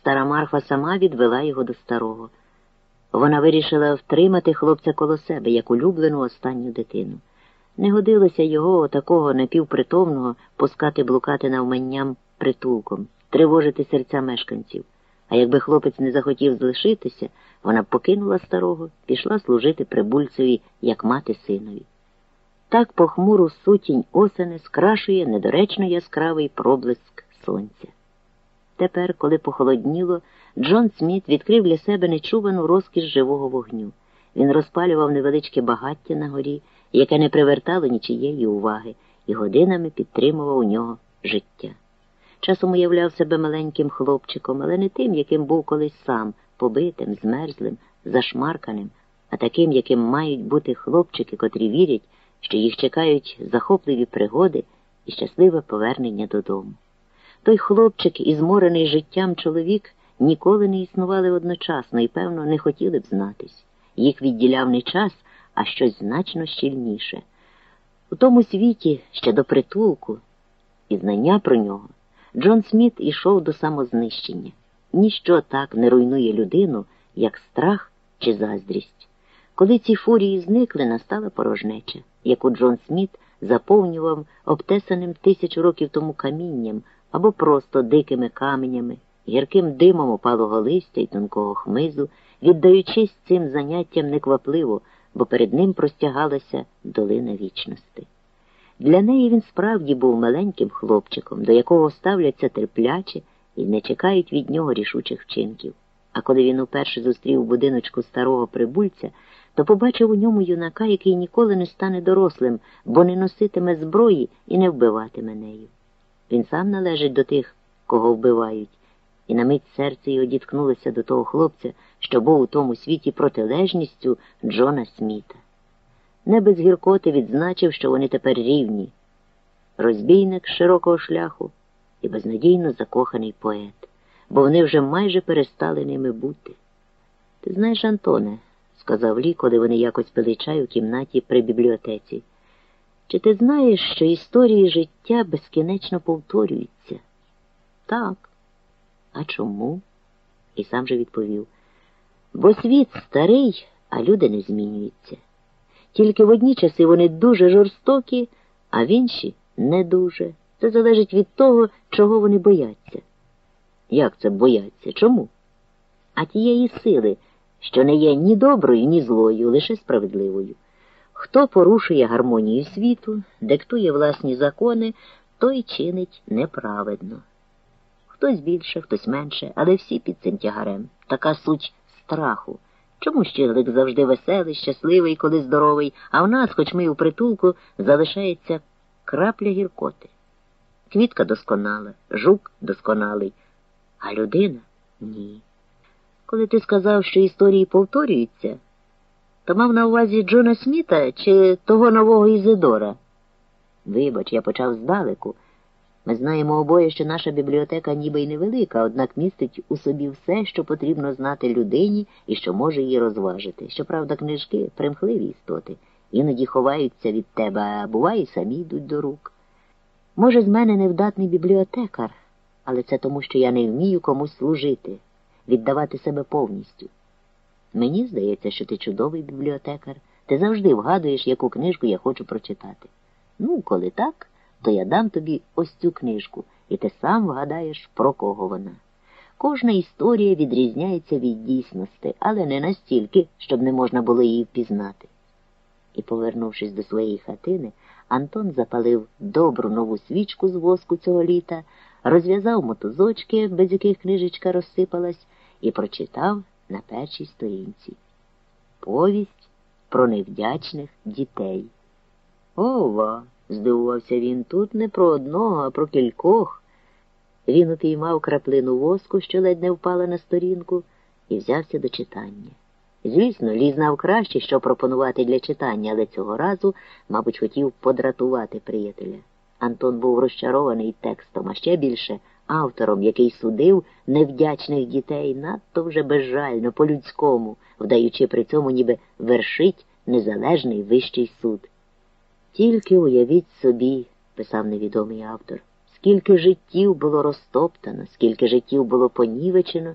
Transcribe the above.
стара Марфа сама відвела його до старого. Вона вирішила втримати хлопця коло себе, як улюблену останню дитину. Не годилося його, такого напівпритомного, пускати блукати навманням притулком, тривожити серця мешканців. А якби хлопець не захотів залишитися, вона покинула старого, пішла служити прибульцеві, як мати синові. Так похмуру сутінь осени скрашує недоречно яскравий проблиск сонця. Тепер, коли похолодніло, Джон Сміт відкрив для себе нечувану розкіш живого вогню. Він розпалював невеличке багаття на горі, яке не привертало нічієї уваги, і годинами підтримував у нього життя. Часом уявляв себе маленьким хлопчиком, але не тим, яким був колись сам, побитим, змерзлим, зашмарканим, а таким, яким мають бути хлопчики, котрі вірять, що їх чекають захопливі пригоди і щасливе повернення додому. Той хлопчик і зморений життям чоловік ніколи не існували одночасно і, певно, не хотіли б знатись. Їх відділяв не час, а щось значно щільніше. У тому світі ще до притулку і знання про нього Джон Сміт ішов до самознищення. Ніщо так не руйнує людину, як страх чи заздрість. Коли ці фурії зникли, настала порожнеча, яку Джон Сміт заповнював обтесаним тисячу років тому камінням або просто дикими каменями, гірким димом опалого листя й тонкого хмизу, віддаючись цим заняттям неквапливо, бо перед ним простягалася долина вічності. Для неї він справді був маленьким хлопчиком, до якого ставляться терпляче і не чекають від нього рішучих вчинків. А коли він уперше зустрів будиночку старого прибульця, то побачив у ньому юнака, який ніколи не стане дорослим, бо не носитиме зброї і не вбиватиме нею. Він сам належить до тих, кого вбивають, і на мить серце його діткнулося до того хлопця, що був у тому світі протилежністю Джона Сміта. Не без гіркоти відзначив, що вони тепер рівні. Розбійник широкого шляху і безнадійно закоханий поет, бо вони вже майже перестали ними бути. Ти знаєш, Антоне, сказав Лі, коли вони якось пили чай у кімнаті при бібліотеці. Чи ти знаєш, що історії життя безкінечно повторюються? Так. А чому? І сам же відповів. Бо світ старий, а люди не змінюються. Тільки в одні часи вони дуже жорстокі, а в інші не дуже. Це залежить від того, чого вони бояться. Як це бояться? Чому? А тієї сили, що не є ні доброю, ні злою, лише справедливою. Хто порушує гармонію світу, диктує власні закони, той чинить неправедно. Хтось більше, хтось менше, але всі під цим тягарем. Така суть страху. Чому щиглик завжди веселий, щасливий, коли здоровий, а в нас, хоч ми у притулку, залишається крапля гіркоти. Квітка досконала, жук досконалий, а людина ні. Коли ти сказав, що історії повторюються, то мав на увазі Джона Сміта чи того нового Ізидора? Вибач, я почав здалеку. Ми знаємо обоє, що наша бібліотека ніби й невелика, однак містить у собі все, що потрібно знати людині і що може її розважити. Щоправда, книжки примхливі істоти, іноді ховаються від тебе, а буває, самі йдуть до рук. Може, з мене невдатний бібліотекар, але це тому, що я не вмію комусь служити, віддавати себе повністю. Мені здається, що ти чудовий бібліотекар. Ти завжди вгадуєш, яку книжку я хочу прочитати. Ну, коли так то я дам тобі ось цю книжку, і ти сам вгадаєш, про кого вона. Кожна історія відрізняється від дійсності, але не настільки, щоб не можна було її впізнати. І, повернувшись до своєї хатини, Антон запалив добру нову свічку з воску цього літа, розв'язав мотузочки, без яких книжечка розсипалась, і прочитав на першій сторінці. Повість про невдячних дітей. Ова! здивувався він, тут не про одного, а про кількох. Він упіймав краплину воску, що ледь не впала на сторінку, і взявся до читання. Звісно, Лі знав краще, що пропонувати для читання, але цього разу, мабуть, хотів подратувати приятеля. Антон був розчарований текстом, а ще більше автором, який судив невдячних дітей надто вже безжально, по-людському, вдаючи при цьому ніби вершить незалежний вищий суд. Тільки уявіть собі, писав невідомий автор, скільки життів було розтоптано, скільки життів було понівечено.